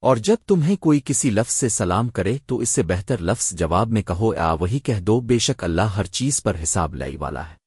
اور جب تمہیں کوئی کسی لفظ سے سلام کرے تو اس سے بہتر لفظ جواب میں کہو، آ، وہی کہہ دو، بے شک اللہ ہر چیز پر حساب لائی والا ہے۔